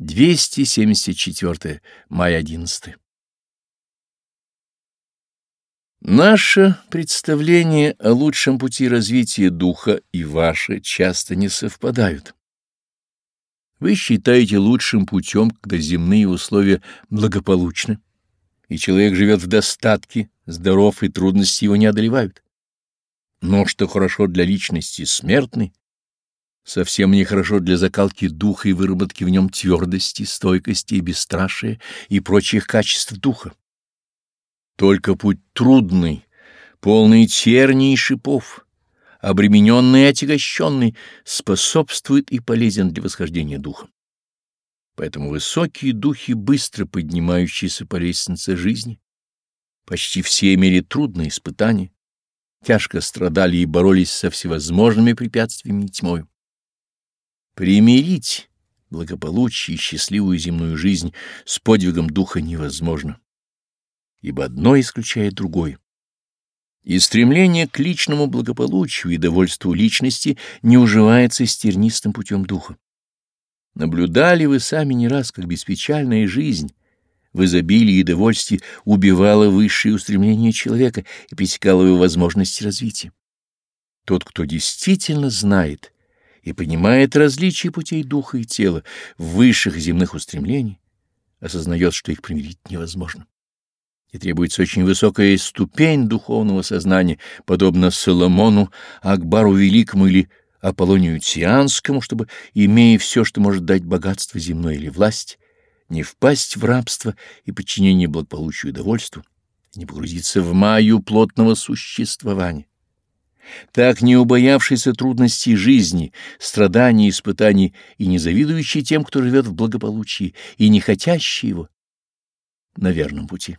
274. Май 11. Наше представление о лучшем пути развития духа и ваше часто не совпадают. Вы считаете лучшим путем, когда земные условия благополучны, и человек живет в достатке, здоров и трудности его не одолевают. Но что хорошо для личности смертной, совсем нехорошо для закалки духа и выработки в нем твердости, стойкости и бесстрашия и прочих качеств духа. Только путь трудный, полный терний и шипов, обремененный и отягощенный, способствует и полезен для восхождения духа. Поэтому высокие духи, быстро поднимающиеся по лестнице жизни, почти все имели трудные испытания, тяжко страдали и боролись со всевозможными препятствиями и тьмою. Примирить благополучие и счастливую земную жизнь с подвигом духа невозможно, ибо одно исключает другое. И стремление к личному благополучию и довольству личности не уживается с тернистым путем духа. Наблюдали вы сами не раз, как беспечальная жизнь в изобилии и довольстве убивала высшие устремления человека и пресекала его возможности развития. Тот, кто действительно знает и понимает различия путей духа и тела высших земных устремлений, осознает, что их примирить невозможно. И требуется очень высокая ступень духовного сознания, подобно Соломону, Акбару Великому или Аполлонию Тианскому, чтобы, имея все, что может дать богатство земное или власть, не впасть в рабство и подчинение благополучию и довольству, не погрузиться в маю плотного существования так не убоявшийся трудностей жизни, страданий испытаний и не завидующий тем, кто живет в благополучии, и не хотящий его на верном пути.